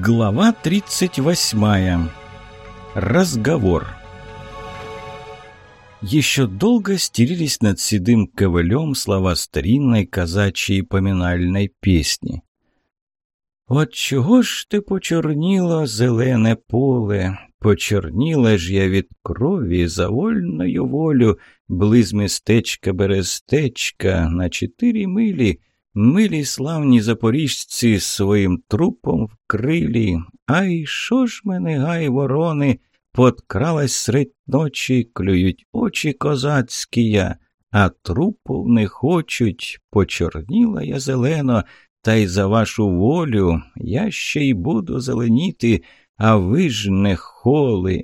Глава 38. Разговор. Еще долго стерились над седым ковылем слова старинной казачьей поминальной песни. «От чого ж ти почорніло зелене поле? Почорніла ж я від крові за вольною волю, близ містечка берестечка на чотири милі». Милі славні запоріжці своїм трупом вкрилі. Ай, що ж мене, гай, ворони, подкралась средь ночі, клюють очі козацькі я, а трупов не хочуть. Почорніла я зелено, та й за вашу волю я ще й буду зеленіти, а ви ж не холи.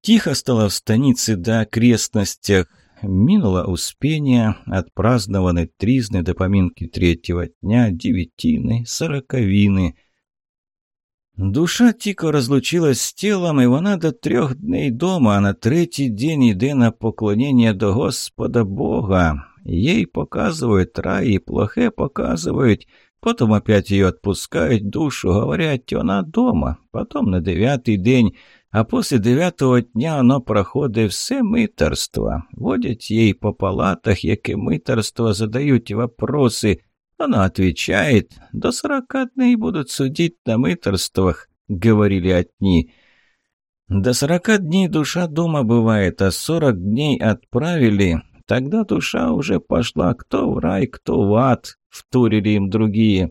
Тихо стало в станице да окрестностях. Минуло успение, отпразднованы тризны до поминки третьего дня, девятины, сороковины. Душа тільки разлучилась з тілом, і вона до трьох дней дома, а на третій день йде на поклонення до Господа Бога. Ей показывают рай и плохе показывают. Потом опять ее отпускают душу, говорят, она дома. Потом на дев'ятий день а после дев'ятого дня оно проходить все митерство. Водять їй по палатах, яке митерство, задають вопроси. Оно отвечает, до сорока дней будут судить на митерствах, говорили одни. До сорока дней душа дома бывает, а сорок дней отправили. Тогда душа уже пошла кто в рай, кто в ад, втурили им другие.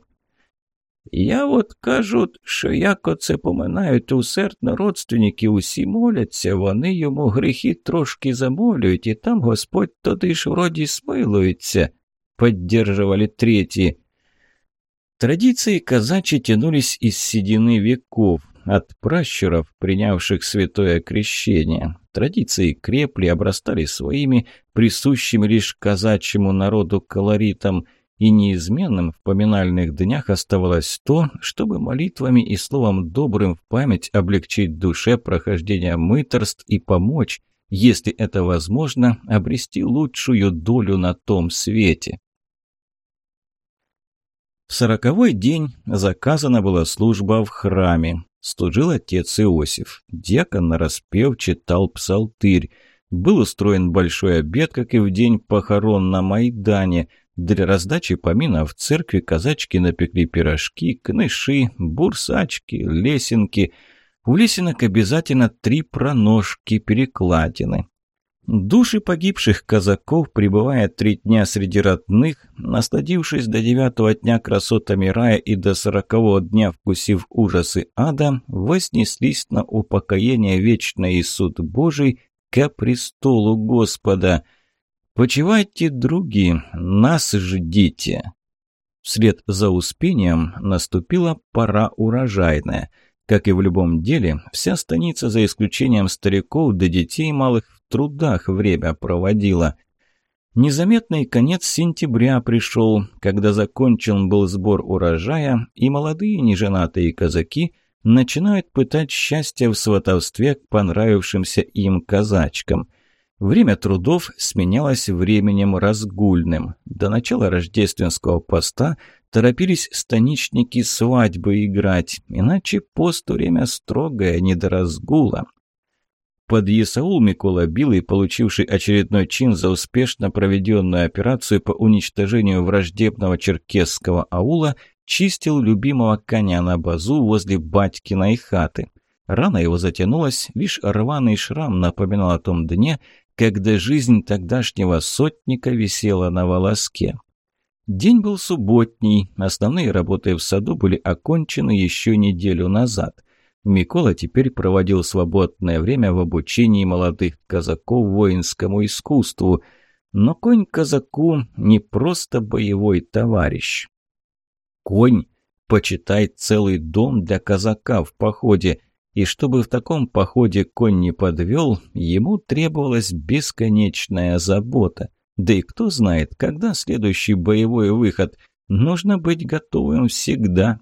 Я от кажуть, що як оце поминають усердно родственники, усі моляться, вони йому гріхи трошки замолюють, і там Господь тоді ж вроді смилується, поддерживали третьи. Традиции казачьи тянулись из седины веков, от пращуров, принявших святое крещение. Традиции крепли, обрастали своими, присущими лишь казачьему народу колоритом – и неизменным в поминальных днях оставалось то, чтобы молитвами и словом добрым в память облегчить душе прохождение мыторств и помочь, если это возможно, обрести лучшую долю на том свете. В сороковой день заказана была служба в храме. Служил отец Иосиф. Дьякон нараспев читал псалтырь. Был устроен большой обед, как и в день похорон на Майдане – для раздачи помина в церкви казачки напекли пирожки, кныши, бурсачки, лесенки. У лесенок обязательно три проножки, перекладины. Души погибших казаков, пребывая три дня среди родных, насладившись до девятого дня красотами рая и до сорокового дня вкусив ужасы ада, вознеслись на упокоение вечное и суд Божий ко престолу Господа – «Почивайте, други, нас ждите!» Вслед за Успением наступила пора урожайная. Как и в любом деле, вся станица, за исключением стариков да детей малых, в трудах время проводила. Незаметный конец сентября пришел, когда закончен был сбор урожая, и молодые неженатые казаки начинают пытать счастье в сватовстве к понравившимся им казачкам – Время трудов сменялось временем разгульным. До начала рождественского поста торопились станичники свадьбы играть, иначе пост время строгое, не до разгула. Под Исаул Микола Билый, получивший очередной чин за успешно проведенную операцию по уничтожению враждебного черкесского аула, чистил любимого коня на базу возле батькиной хаты. Рана его затянулась, лишь рваный шрам напоминал о том дне, когда жизнь тогдашнего сотника висела на волоске. День был субботний, основные работы в саду были окончены еще неделю назад. Микола теперь проводил свободное время в обучении молодых казаков воинскому искусству. Но конь казаку не просто боевой товарищ. Конь, почитай, целый дом для казака в походе – и чтобы в таком походе конь не подвел, ему требовалась бесконечная забота. Да и кто знает, когда следующий боевой выход. Нужно быть готовым всегда.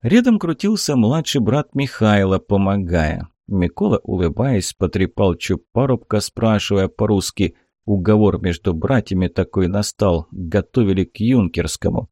Рядом крутился младший брат Михайла, помогая. Микола, улыбаясь, потрепал чуб парубка, спрашивая по-русски. Уговор между братьями такой настал, готовили к юнкерскому.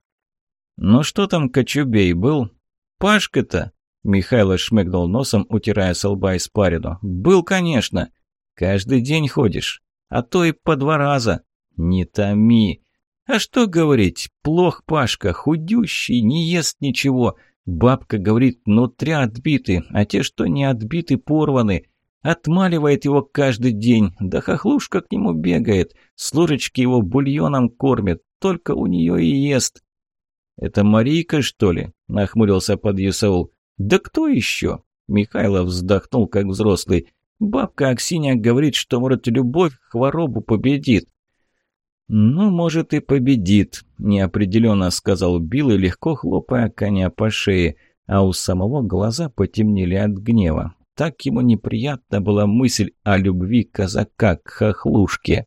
«Ну что там, Кочубей был?» Пашка-то?» Михайло шмыгнул носом, утирая с лба испарину. «Был, конечно. Каждый день ходишь. А то и по два раза. Не томи. А что говорить? Плох Пашка, худющий, не ест ничего. Бабка говорит, нутря отбиты, а те, что не отбиты, порваны. Отмаливает его каждый день, да хохлушка к нему бегает, с ложечки его бульоном кормит, только у нее и ест. «Это Марийка, что ли?» – нахмурился подъясаул. «Да кто еще?» – Михайлов вздохнул, как взрослый. «Бабка Аксинья говорит, что, может, любовь хворобу победит». «Ну, может, и победит», – неопределенно сказал Билл легко хлопая коня по шее, а у самого глаза потемнели от гнева. Так ему неприятна была мысль о любви казака к хохлушке.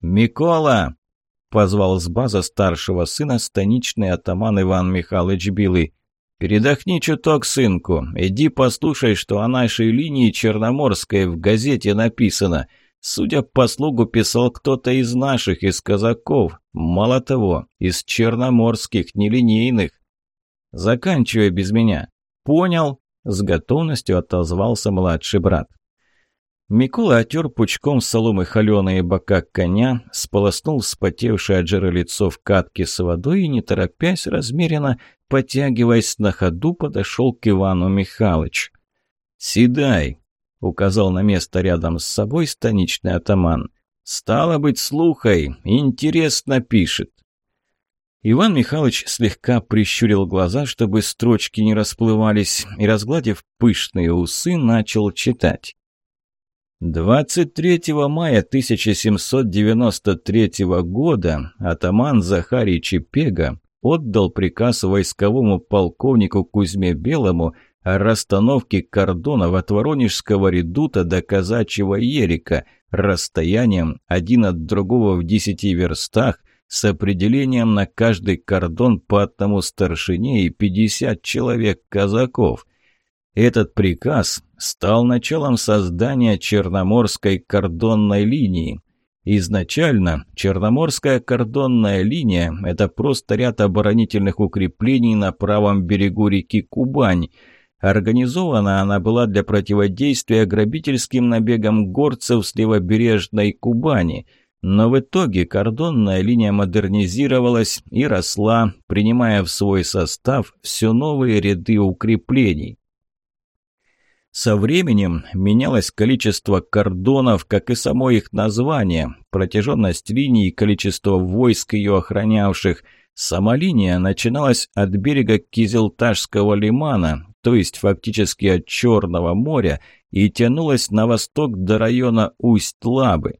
«Микола!» – позвал с база старшего сына станичный атаман Иван Михайлович Билый. «Передохни чуток, сынку. Иди послушай, что о нашей линии Черноморской в газете написано». Судя по слугу, писал кто-то из наших, из казаков. Мало того, из черноморских, нелинейных. Заканчивай без меня. Понял? С готовностью отозвался младший брат. Микола отер пучком соломы холеные бока коня, сполоснул вспотевшее от жира лицо в катке с водой и, не торопясь, размеренно, потягиваясь на ходу, подошел к Ивану Михайловичу. «Седай!» — указал на место рядом с собой станичный атаман. «Стало быть, слухай, интересно пишет». Иван Михайлович слегка прищурил глаза, чтобы строчки не расплывались, и, разгладив пышные усы, начал читать. 23 мая 1793 года атаман Захарий Чепега отдал приказ войсковому полковнику Кузьме Белому о расстановке кордонов от Воронежского редута до Казачьего Ерика расстоянием один от другого в десяти верстах с определением на каждый кордон по одному старшине и 50 человек казаков. Этот приказ стал началом создания Черноморской кордонной линии. Изначально Черноморская кордонная линия – это просто ряд оборонительных укреплений на правом берегу реки Кубань – Организована она была для противодействия грабительским набегам горцев с левобережной Кубани. Но в итоге кордонная линия модернизировалась и росла, принимая в свой состав все новые ряды укреплений. Со временем менялось количество кордонов, как и само их название, протяженность линии и количество войск ее охранявших. Сама линия начиналась от берега Кизелташского лимана, то есть фактически от Черного моря, и тянулась на восток до района Усть-Лабы.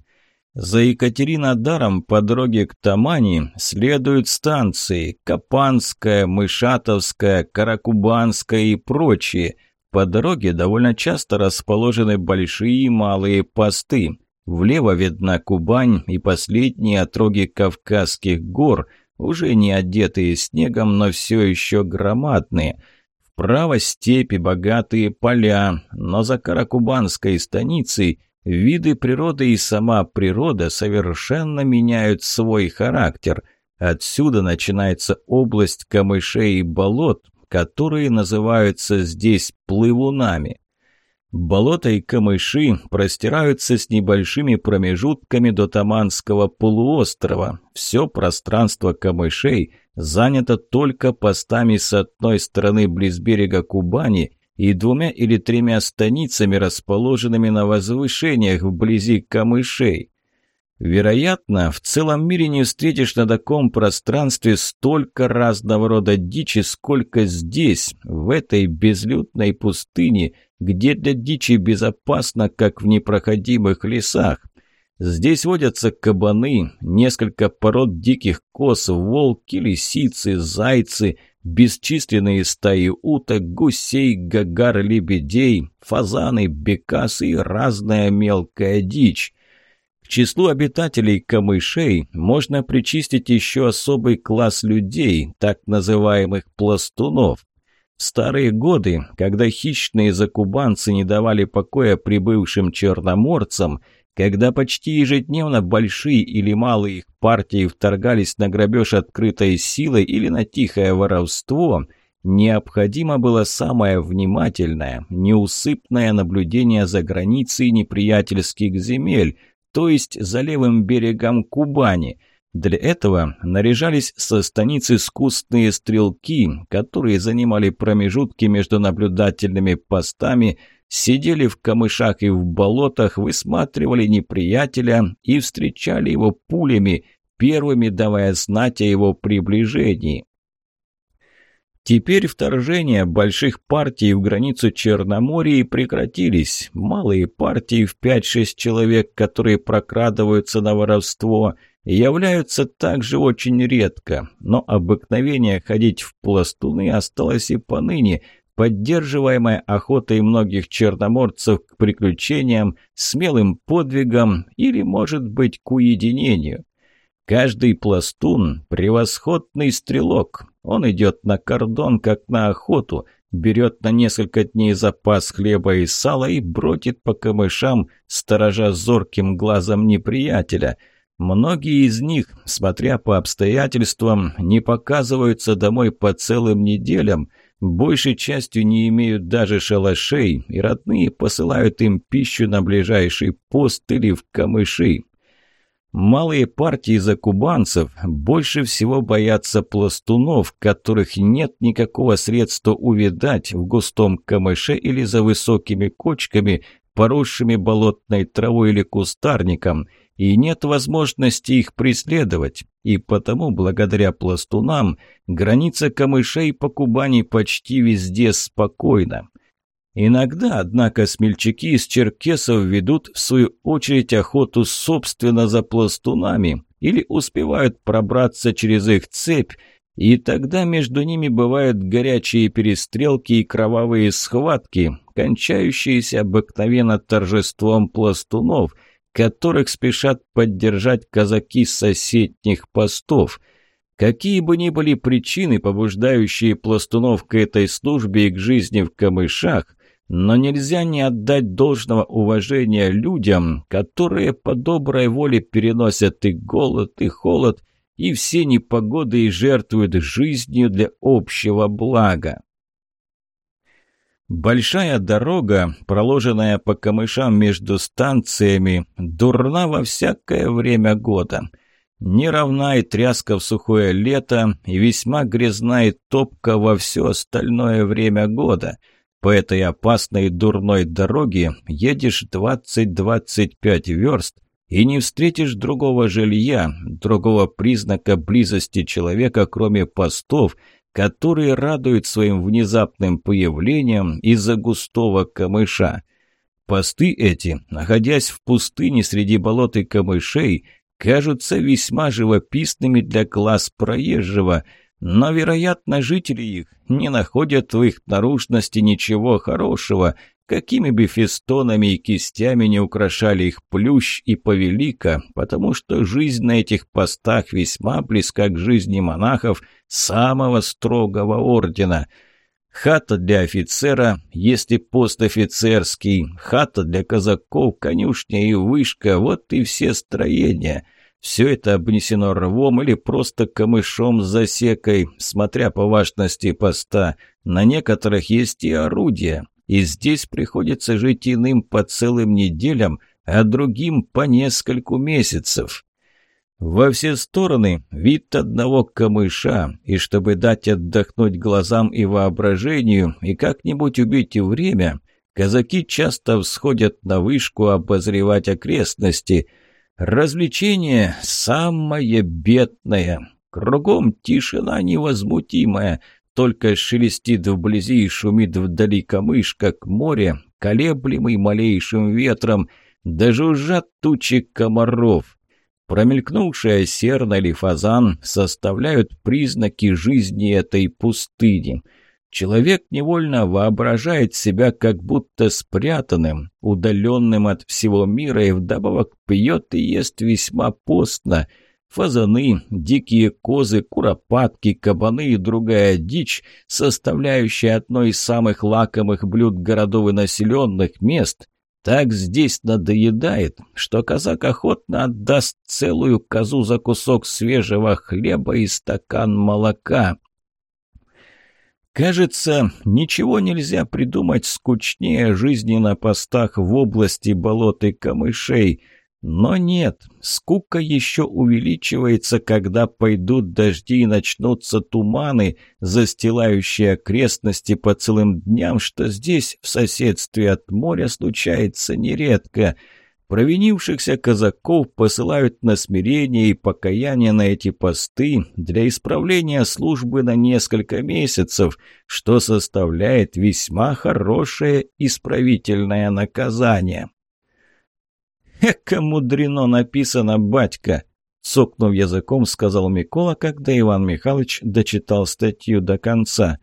За Екатеринодаром по дороге к Тамани следуют станции Капанская, Мышатовская, Каракубанская и прочие. По дороге довольно часто расположены большие и малые посты. Влево видна Кубань и последние отроги Кавказских гор, уже не одетые снегом, но все еще громадные – Вправо степи, богатые поля, но за Каракубанской станицей виды природы и сама природа совершенно меняют свой характер. Отсюда начинается область камышей и болот, которые называются здесь плывунами. Болота и камыши простираются с небольшими промежутками до Таманского полуострова. Все пространство камышей занято только постами с одной стороны близ берега Кубани и двумя или тремя станицами, расположенными на возвышениях вблизи камышей. Вероятно, в целом мире не встретишь на таком пространстве столько разного рода дичи, сколько здесь, в этой безлюдной пустыне, где для дичи безопасно, как в непроходимых лесах. Здесь водятся кабаны, несколько пород диких коз, волки, лисицы, зайцы, бесчисленные стаи уток, гусей, гагар, лебедей, фазаны, бекасы и разная мелкая дичь. К числу обитателей камышей можно причистить еще особый класс людей, так называемых пластунов. В старые годы, когда хищные закубанцы не давали покоя прибывшим черноморцам, когда почти ежедневно большие или малые их партии вторгались на грабеж открытой силой или на тихое воровство, необходимо было самое внимательное, неусыпное наблюдение за границей неприятельских земель, то есть за левым берегом Кубани. Для этого наряжались со станиц искусные стрелки, которые занимали промежутки между наблюдательными постами, сидели в камышах и в болотах, высматривали неприятеля и встречали его пулями, первыми давая знать о его приближении. Теперь вторжения больших партий в границу Черноморья прекратились. Малые партии в 5-6 человек, которые прокрадываются на воровство, являются также очень редко. Но обыкновение ходить в пластуны осталось и поныне, поддерживаемое охотой многих черноморцев к приключениям, смелым подвигам или, может быть, к уединению. Каждый пластун – превосходный стрелок. Он идет на кордон, как на охоту, берет на несколько дней запас хлеба и сала и бродит по камышам, сторожа зорким глазом неприятеля. Многие из них, смотря по обстоятельствам, не показываются домой по целым неделям, большей частью не имеют даже шалашей, и родные посылают им пищу на ближайший пост или в камыши. Малые партии закубанцев больше всего боятся пластунов, которых нет никакого средства увидать в густом камыше или за высокими кочками, поросшими болотной травой или кустарником, и нет возможности их преследовать. И потому, благодаря пластунам, граница камышей по Кубани почти везде спокойна. Иногда, однако, смельчаки из черкесов ведут, в свою очередь, охоту собственно за пластунами или успевают пробраться через их цепь, и тогда между ними бывают горячие перестрелки и кровавые схватки, кончающиеся обыкновенно торжеством пластунов, которых спешат поддержать казаки соседних постов – Какие бы ни были причины, побуждающие пластунов к этой службе и к жизни в камышах, но нельзя не отдать должного уважения людям, которые по доброй воле переносят и голод, и холод, и все непогоды и жертвуют жизнью для общего блага. Большая дорога, проложенная по камышам между станциями, дурна во всякое время года. Неравна и тряска в сухое лето, и весьма грязна и топка во все остальное время года – по этой опасной дурной дороге едешь 20-25 верст и не встретишь другого жилья, другого признака близости человека, кроме постов, которые радуют своим внезапным появлением из-за густого камыша. Посты эти, находясь в пустыне среди болот и камышей, кажутся весьма живописными для глаз проезжего – но, вероятно, жители их не находят в их наружности ничего хорошего, какими бы фестонами и кистями не украшали их плющ и повелика, потому что жизнь на этих постах весьма близка к жизни монахов самого строгого ордена. Хата для офицера, если пост офицерский, хата для казаков, конюшня и вышка – вот и все строения – все это обнесено рвом или просто камышом с засекой, смотря по важности поста. На некоторых есть и орудия, и здесь приходится жить иным по целым неделям, а другим по нескольку месяцев. Во все стороны вид одного камыша, и чтобы дать отдохнуть глазам и воображению, и как-нибудь убить время, казаки часто всходят на вышку обозревать окрестности – Развлечение самое бедное. Кругом тишина невозмутимая, только шелестит вблизи и шумит вдали камыш, как море, колеблемый малейшим ветром, даже ужат тучи комаров. Промелькнувшая серна или фазан составляют признаки жизни этой пустыни — Человек невольно воображает себя как будто спрятанным, удаленным от всего мира и вдобавок пьет и ест весьма постно. Фазаны, дикие козы, куропатки, кабаны и другая дичь, составляющая одно из самых лакомых блюд городов и населенных мест, так здесь надоедает, что казак охотно отдаст целую козу за кусок свежего хлеба и стакан молока. Кажется, ничего нельзя придумать скучнее жизни на постах в области болот и камышей. Но нет, скука еще увеличивается, когда пойдут дожди и начнутся туманы, застилающие окрестности по целым дням, что здесь, в соседстве от моря, случается нередко – Провинившихся казаков посылают на смирение и покаяние на эти посты для исправления службы на несколько месяцев, что составляет весьма хорошее исправительное наказание. «Эка мудрено написано, батька!» Цокнув языком, сказал Микола, когда Иван Михайлович дочитал статью до конца.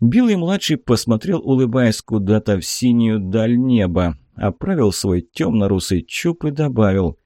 Билый-младший посмотрел, улыбаясь куда-то в синюю даль неба оправил свой темно-русый чуб и добавил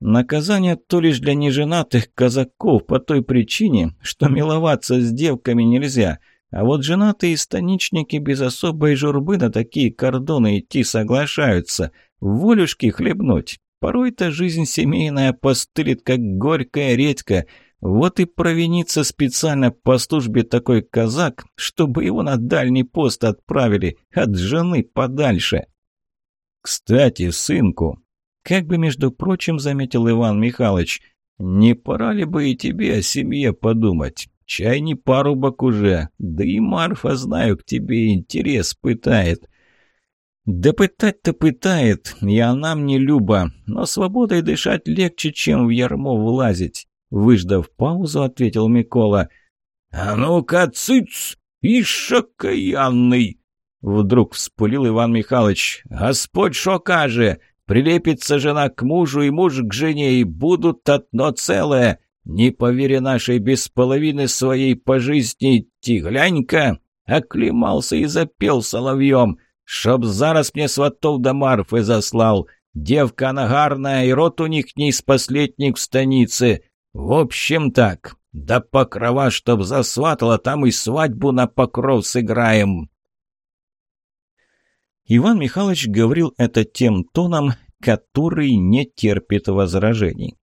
«Наказание то лишь для неженатых казаков по той причине, что миловаться с девками нельзя, а вот женатые станичники без особой журбы на такие кордоны идти соглашаются, волюшки хлебнуть. Порой-то жизнь семейная постылит, как горькая редька». Вот и провинится специально по службе такой казак, чтобы его на дальний пост отправили, от жены подальше. «Кстати, сынку», — как бы, между прочим, заметил Иван Михайлович, «не пора ли бы и тебе о семье подумать? Чай не парубок уже, да и Марфа, знаю, к тебе интерес пытает». «Да пытать-то пытает, и она мне люба, но свободой дышать легче, чем в ярмо влазить», — выждав паузу, ответил Микола. «А ну-ка, цыц, ишь окаянный!» Вдруг вспылил Иван Михайлович. «Господь шо каже! Прилепится жена к мужу и муж к жене, и будут одно целое! Не по вере нашей без половины своей по жизни идти, глянь-ка!» Оклемался и запел соловьем, чтоб зараз мне сватов да Марфы заслал. Девка она гарная, и рот у них не из последних в станице. В общем так, да покрова, чтоб засватала, там и свадьбу на покров сыграем. Иван Михайлович говорил это тем тоном, который не терпит возражений.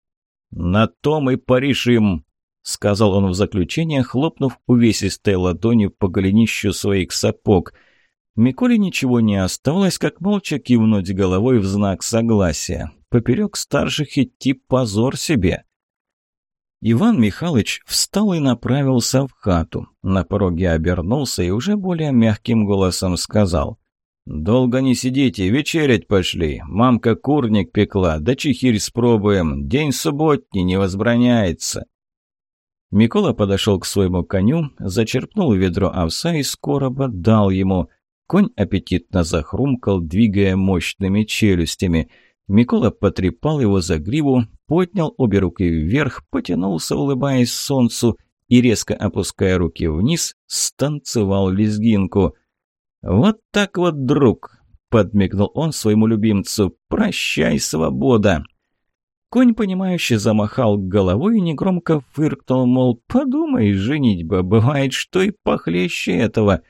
«На том и порешим», — сказал он в заключение, хлопнув увесистой ладонью по голенищу своих сапог. Миколе ничего не оставалось, как молча кивнуть головой в знак согласия. Поперек старших идти позор себе. Иван Михайлович встал и направился в хату. На пороге обернулся и уже более мягким голосом сказал. «Долго не сидите, вечерять пошли. Мамка курник пекла, да чехирь спробуем. День субботний, не возбраняется». Микола подошел к своему коню, зачерпнул ведро овса из короба, дал ему. Конь аппетитно захрумкал, двигая мощными челюстями. Микола потрепал его за гриву, поднял обе руки вверх, потянулся, улыбаясь солнцу, и, резко опуская руки вниз, станцевал лезгинку – «Вот так вот, друг!» — подмигнул он своему любимцу. «Прощай, свобода!» Конь, понимающе замахал головой и негромко фыркнул, мол, подумай, женитьба, бывает, что и похлеще этого.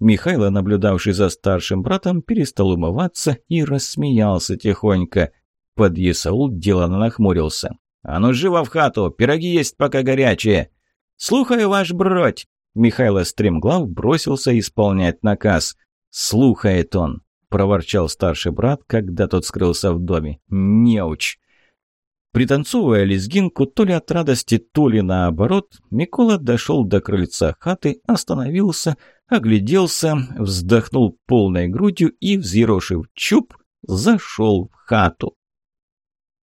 Михайло, наблюдавший за старшим братом, перестал умываться и рассмеялся тихонько. Подъясаул делано нахмурился. «А ну живо в хату, пироги есть пока горячие!» «Слухаю, ваш бродь!» Михайло стремглав бросился исполнять наказ. «Слухает он», — проворчал старший брат, когда тот скрылся в доме. «Неуч!» Пританцовывая лезгинку, то ли от радости, то ли наоборот, Микола дошел до крыльца хаты, остановился, огляделся, вздохнул полной грудью и, взъерошив чуб, зашел в хату.